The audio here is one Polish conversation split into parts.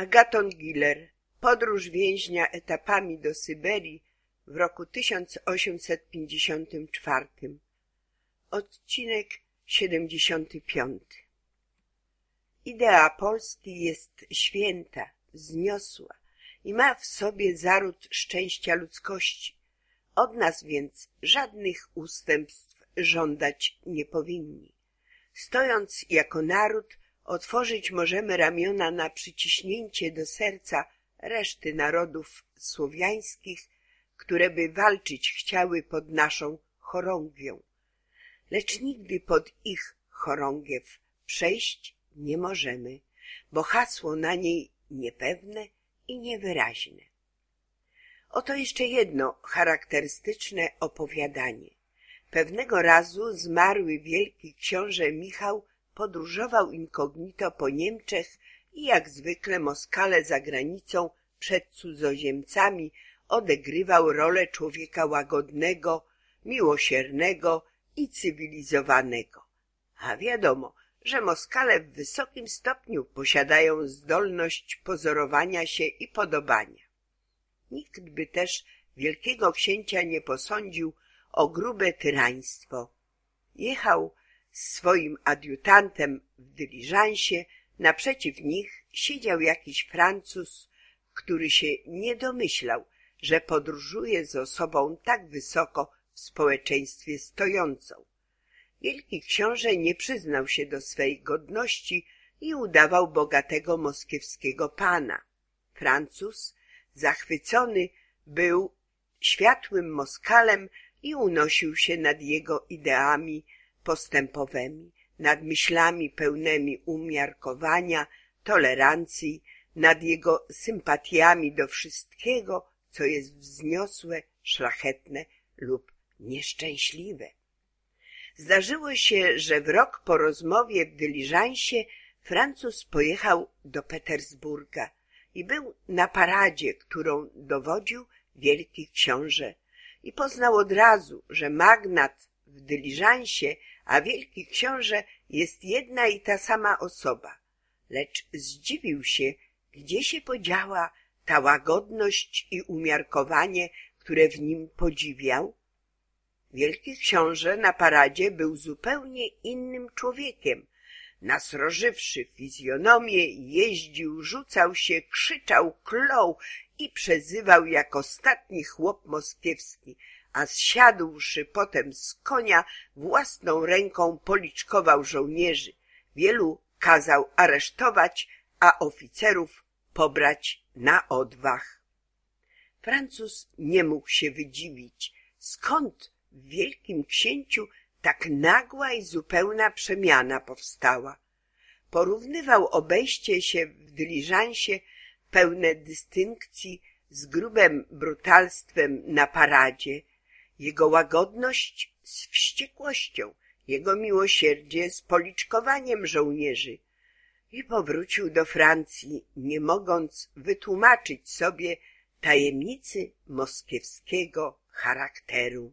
Agaton Giller Podróż więźnia etapami do Syberii w roku 1854 Odcinek 75 Idea Polski jest święta, zniosła i ma w sobie zaród szczęścia ludzkości. Od nas więc żadnych ustępstw żądać nie powinni. Stojąc jako naród, otworzyć możemy ramiona na przyciśnięcie do serca reszty narodów słowiańskich, które by walczyć chciały pod naszą chorągwią. Lecz nigdy pod ich chorągiew przejść nie możemy, bo hasło na niej niepewne i niewyraźne. Oto jeszcze jedno charakterystyczne opowiadanie. Pewnego razu zmarły wielki książę Michał podróżował inkognito po Niemczech i jak zwykle Moskale za granicą przed cudzoziemcami odegrywał rolę człowieka łagodnego, miłosiernego i cywilizowanego. A wiadomo, że Moskale w wysokim stopniu posiadają zdolność pozorowania się i podobania. Nikt by też wielkiego księcia nie posądził o grube tyraństwo. Jechał swoim adiutantem w dyliżansie, naprzeciw nich siedział jakiś Francuz, który się nie domyślał, że podróżuje z osobą tak wysoko w społeczeństwie stojącą. Wielki książę nie przyznał się do swej godności i udawał bogatego moskiewskiego pana. Francuz, zachwycony, był światłym Moskalem i unosił się nad jego ideami postępowymi, nad myślami pełnymi umiarkowania, tolerancji, nad jego sympatiami do wszystkiego, co jest wzniosłe, szlachetne lub nieszczęśliwe. Zdarzyło się, że w rok po rozmowie w dyliżansie Francuz pojechał do Petersburga i był na paradzie, którą dowodził wielki książę i poznał od razu, że magnat w dyliżansie, a wielki książę jest jedna i ta sama osoba. Lecz zdziwił się, gdzie się podziała ta łagodność i umiarkowanie, które w nim podziwiał? Wielki książę na paradzie był zupełnie innym człowiekiem. Nasrożywszy fizjonomię, jeździł, rzucał się, krzyczał, klął i przezywał jak ostatni chłop moskiewski, a zsiadłszy potem z konia, własną ręką policzkował żołnierzy. Wielu kazał aresztować, a oficerów pobrać na odwach. Francuz nie mógł się wydziwić, skąd w wielkim księciu tak nagła i zupełna przemiana powstała. Porównywał obejście się w dyliżansie pełne dystynkcji z grubem brutalstwem na paradzie, jego łagodność z wściekłością, jego miłosierdzie z policzkowaniem żołnierzy i powrócił do Francji, nie mogąc wytłumaczyć sobie tajemnicy moskiewskiego charakteru.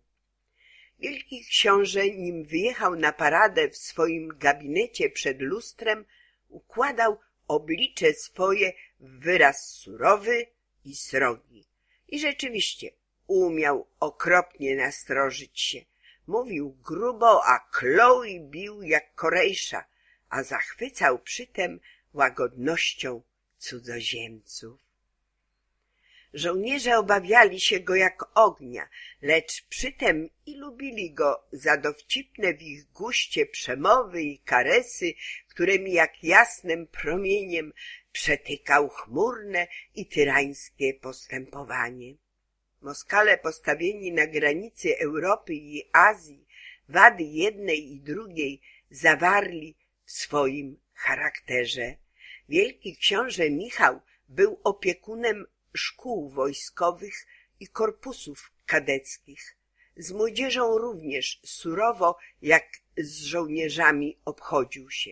Wielki książę, nim wyjechał na paradę w swoim gabinecie przed lustrem, układał oblicze swoje w wyraz surowy i srogi. I rzeczywiście umiał okropnie nastrożyć się. Mówił grubo, a klął i bił jak korejsza, a zachwycał przytem łagodnością cudzoziemców. Żołnierze obawiali się go jak ognia, lecz przytem i lubili go za dowcipne w ich guście przemowy i karesy, którymi jak jasnym promieniem przetykał chmurne i tyrańskie postępowanie. Moskale postawieni na granicy Europy i Azji, wady jednej i drugiej zawarli w swoim charakterze. Wielki książę Michał był opiekunem szkół wojskowych i korpusów kadeckich. Z młodzieżą również surowo jak z żołnierzami obchodził się.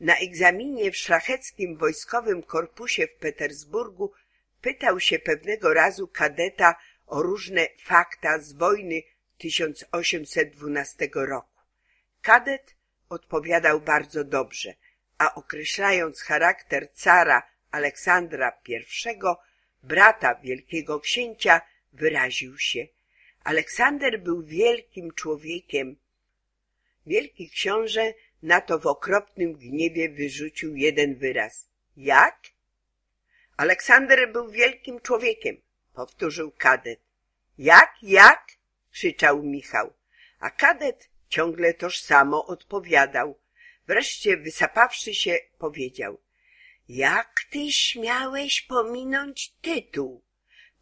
Na egzaminie w szlacheckim wojskowym korpusie w Petersburgu pytał się pewnego razu kadeta o różne fakta z wojny 1812 roku. Kadet odpowiadał bardzo dobrze, a określając charakter cara Aleksandra I, brata wielkiego księcia, wyraził się. Aleksander był wielkim człowiekiem. Wielki książę na to w okropnym gniewie wyrzucił jeden wyraz. Jak? Aleksander był wielkim człowiekiem, powtórzył kadet. Jak, jak? krzyczał Michał, a kadet ciągle toż samo odpowiadał. Wreszcie wysapawszy się powiedział. Jak ty śmiałeś pominąć tytuł?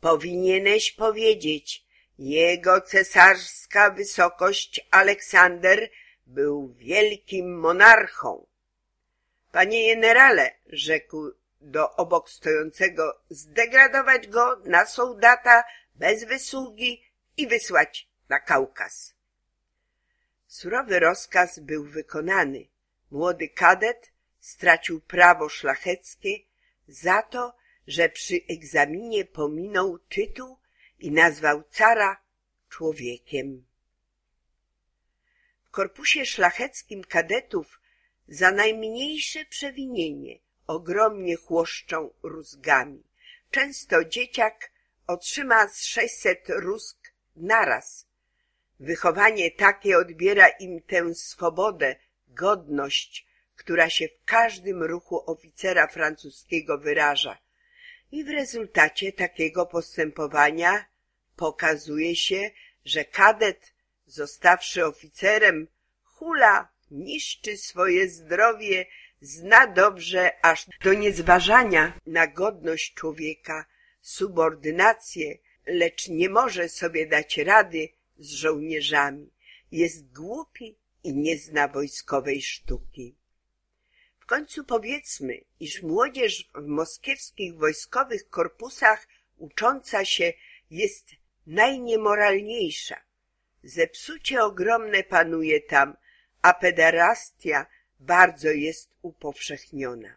Powinieneś powiedzieć, jego cesarska wysokość Aleksander był wielkim monarchą. Panie generale, rzekł do obok stojącego, zdegradować go na soldata bez wysługi i wysłać na Kaukaz. Surowy rozkaz był wykonany. Młody kadet stracił prawo szlacheckie za to, że przy egzaminie pominął tytuł i nazwał cara człowiekiem. W korpusie szlacheckim kadetów za najmniejsze przewinienie ogromnie chłoszczą rózgami. Często dzieciak otrzyma z sześćset rózg naraz. Wychowanie takie odbiera im tę swobodę, godność, która się w każdym ruchu oficera francuskiego wyraża. I w rezultacie takiego postępowania pokazuje się, że kadet, zostawszy oficerem, hula, niszczy swoje zdrowie, zna dobrze aż do niezważania na godność człowieka, subordynację, lecz nie może sobie dać rady z żołnierzami. Jest głupi i nie zna wojskowej sztuki. W końcu powiedzmy, iż młodzież w moskiewskich wojskowych korpusach ucząca się jest najniemoralniejsza. Zepsucie ogromne panuje tam, a pederastia bardzo jest upowszechniona.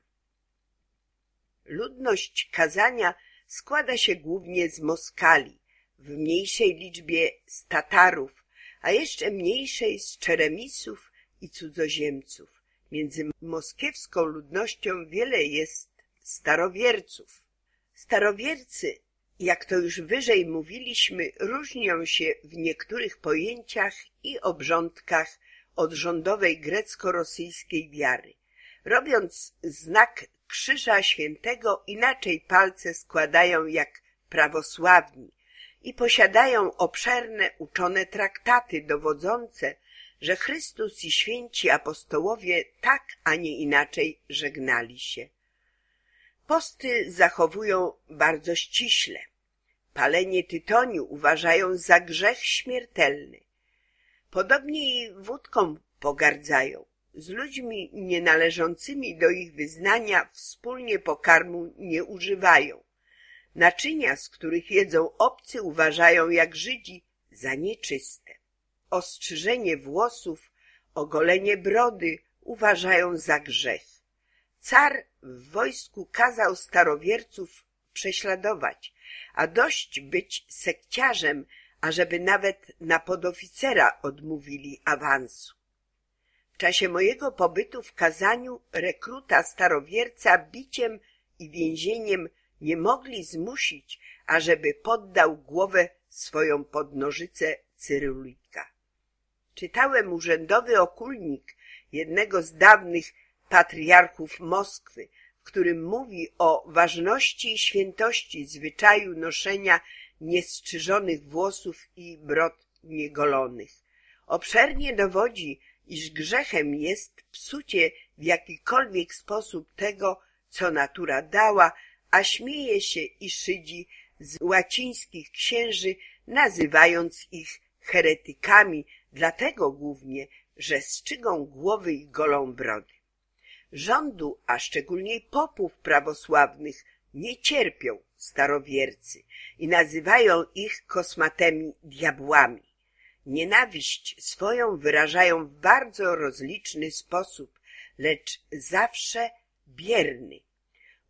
Ludność kazania składa się głównie z Moskali, w mniejszej liczbie z Tatarów, a jeszcze mniejszej z Czeremisów i cudzoziemców. Między moskiewską ludnością wiele jest starowierców. Starowiercy, jak to już wyżej mówiliśmy, różnią się w niektórych pojęciach i obrządkach od rządowej grecko-rosyjskiej wiary. Robiąc znak Krzyża Świętego inaczej palce składają jak prawosławni i posiadają obszerne uczone traktaty dowodzące, że Chrystus i święci apostołowie tak, a nie inaczej żegnali się. Posty zachowują bardzo ściśle. Palenie tytoniu uważają za grzech śmiertelny. Podobnie wódką pogardzają. Z ludźmi nienależącymi do ich wyznania wspólnie pokarmu nie używają. Naczynia, z których jedzą obcy, uważają jak Żydzi za nieczyste. Ostrzyżenie włosów, ogolenie brody uważają za grzech. Car w wojsku kazał starowierców prześladować, a dość być sekciarzem, ażeby nawet na podoficera odmówili awansu. W czasie mojego pobytu w kazaniu rekruta starowierca biciem i więzieniem nie mogli zmusić, ażeby poddał głowę swoją podnożycę Cyrulika. Czytałem urzędowy okulnik jednego z dawnych patriarchów Moskwy, w którym mówi o ważności i świętości zwyczaju noszenia niestrzyżonych włosów i brod niegolonych. Obszernie dowodzi, iż grzechem jest psucie w jakikolwiek sposób tego, co natura dała, a śmieje się i szydzi z łacińskich księży, nazywając ich heretykami, dlatego głównie, że strzygą głowy i golą brody. Rządu, a szczególnie popów prawosławnych, nie cierpią starowiercy i nazywają ich kosmatymi diabłami. Nienawiść swoją wyrażają w bardzo rozliczny sposób, lecz zawsze bierny.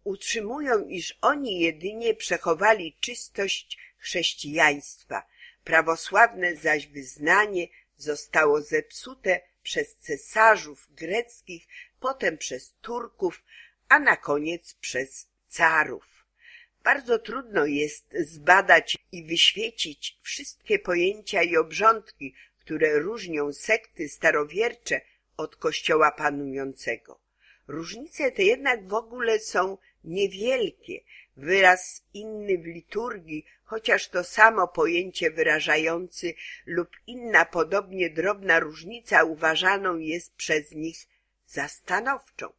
Utrzymują, iż oni jedynie przechowali czystość chrześcijaństwa, prawosławne zaś wyznanie zostało zepsute przez cesarzów greckich, potem przez Turków, a na koniec przez carów. Bardzo trudno jest zbadać i wyświecić wszystkie pojęcia i obrządki, które różnią sekty starowiercze od kościoła panującego. Różnice te jednak w ogóle są niewielkie, wyraz inny w liturgii, chociaż to samo pojęcie wyrażający lub inna podobnie drobna różnica uważaną jest przez nich za stanowczą.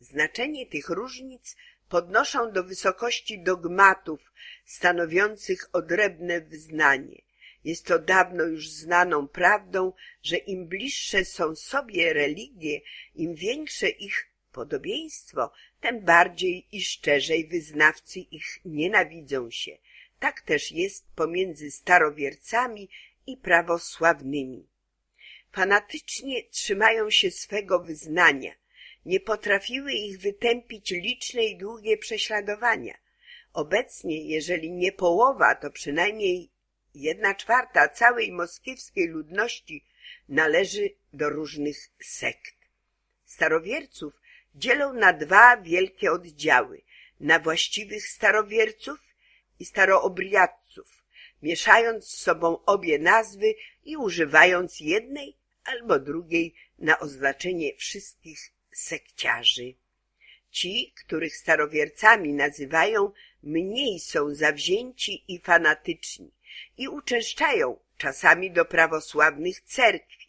Znaczenie tych różnic podnoszą do wysokości dogmatów stanowiących odrębne wyznanie. Jest to dawno już znaną prawdą, że im bliższe są sobie religie, im większe ich podobieństwo, tem bardziej i szczerzej wyznawcy ich nienawidzą się. Tak też jest pomiędzy starowiercami i prawosławnymi. Fanatycznie trzymają się swego wyznania. Nie potrafiły ich wytępić liczne i długie prześladowania. Obecnie, jeżeli nie połowa, to przynajmniej jedna czwarta całej moskiewskiej ludności należy do różnych sekt. Starowierców dzielą na dwa wielkie oddziały, na właściwych starowierców i staroobriadców, mieszając z sobą obie nazwy i używając jednej albo drugiej na oznaczenie wszystkich sekciarzy. Ci, których starowiercami nazywają, mniej są zawzięci i fanatyczni i uczęszczają czasami do prawosławnych cerkwi.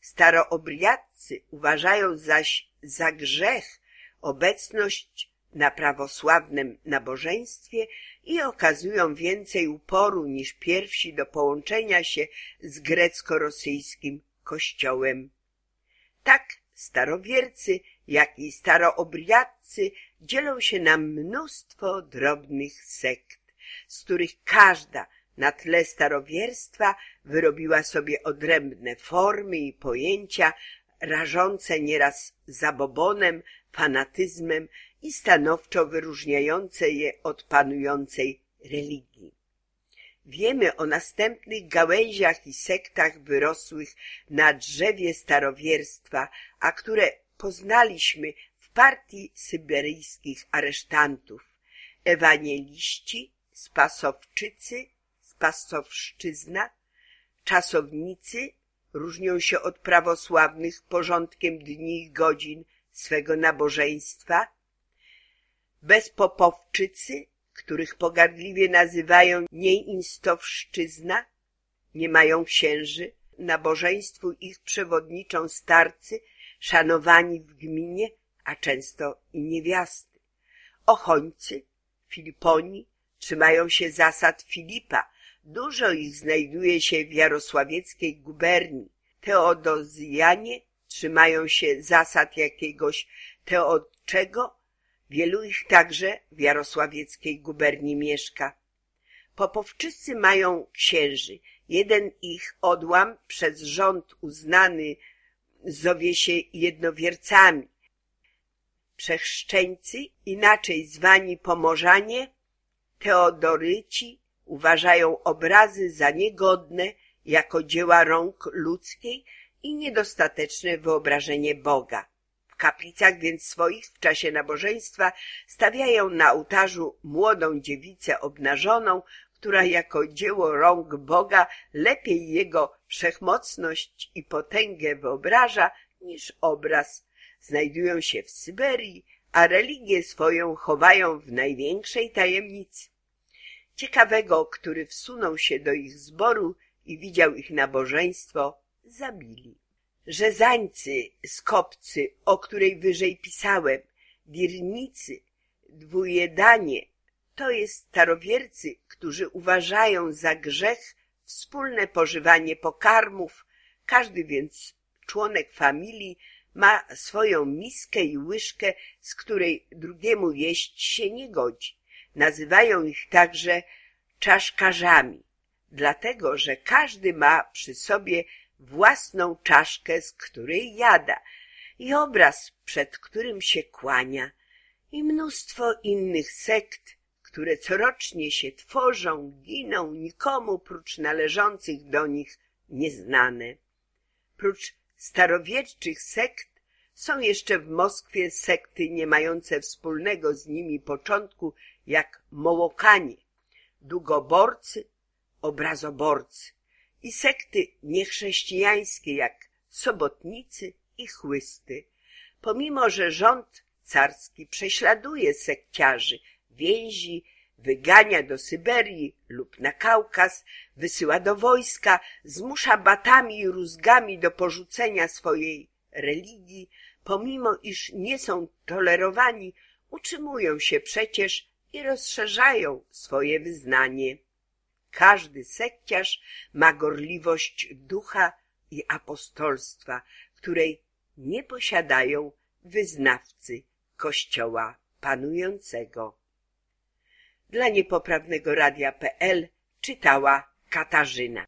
Staroobriadcy uważają zaś za grzech obecność na prawosławnym nabożeństwie i okazują więcej uporu niż pierwsi do połączenia się z grecko-rosyjskim kościołem. Tak starowiercy, jak i staroobriadcy dzielą się na mnóstwo drobnych sekt, z których każda na tle starowierstwa wyrobiła sobie odrębne formy i pojęcia, rażące nieraz zabobonem, fanatyzmem i stanowczo wyróżniające je od panującej religii. Wiemy o następnych gałęziach i sektach wyrosłych na drzewie starowierstwa, a które poznaliśmy w partii syberyjskich aresztantów. Ewangeliści, spasowczycy, spasowszczyzna, czasownicy różnią się od prawosławnych porządkiem dni i godzin swego nabożeństwa, bezpopowczycy, których pogardliwie nazywają niejinstowszczyzna, nie mają księży, nabożeństwu ich przewodniczą starcy, szanowani w gminie, a często i niewiasty. Ochońcy, Filiponi, trzymają się zasad Filipa, dużo ich znajduje się w jarosławieckiej guberni. Teodozjanie trzymają się zasad jakiegoś teodczego, wielu ich także w jarosławieckiej guberni mieszka. Popowczycy mają księży, jeden ich odłam przez rząd uznany zowie się jednowiercami. Przechrzczeńcy, inaczej zwani pomorzanie, teodoryci, uważają obrazy za niegodne jako dzieła rąk ludzkiej i niedostateczne wyobrażenie Boga. Kaplicach więc swoich w czasie nabożeństwa stawiają na ołtarzu młodą dziewicę obnażoną, która jako dzieło rąk Boga lepiej jego wszechmocność i potęgę wyobraża niż obraz. Znajdują się w Syberii, a religię swoją chowają w największej tajemnicy. Ciekawego, który wsunął się do ich zboru i widział ich nabożeństwo, zabili. Rzezańcy, skopcy, o której wyżej pisałem, dirnicy, dwujedanie, to jest starowiercy, którzy uważają za grzech wspólne pożywanie pokarmów, każdy więc członek familii ma swoją miskę i łyżkę, z której drugiemu jeść się nie godzi. Nazywają ich także czaszkarzami, dlatego że każdy ma przy sobie własną czaszkę, z której jada i obraz, przed którym się kłania i mnóstwo innych sekt, które corocznie się tworzą, giną nikomu prócz należących do nich nieznane. Prócz starowiecznych sekt Są jeszcze w Moskwie sekty nie mające wspólnego z nimi początku, jak Mołokanie, Długoborcy, Obrazoborcy i sekty niechrześcijańskie jak Sobotnicy i Chłysty. Pomimo, że rząd carski prześladuje sekciarzy, więzi, wygania do Syberii lub na Kaukaz, wysyła do wojska, zmusza batami i rózgami do porzucenia swojej religii, pomimo iż nie są tolerowani, utrzymują się przecież i rozszerzają swoje wyznanie. Każdy sekciarz ma gorliwość ducha i apostolstwa, której nie posiadają wyznawcy Kościoła panującego. Dla niepoprawnego radia.pl czytała Katarzyna.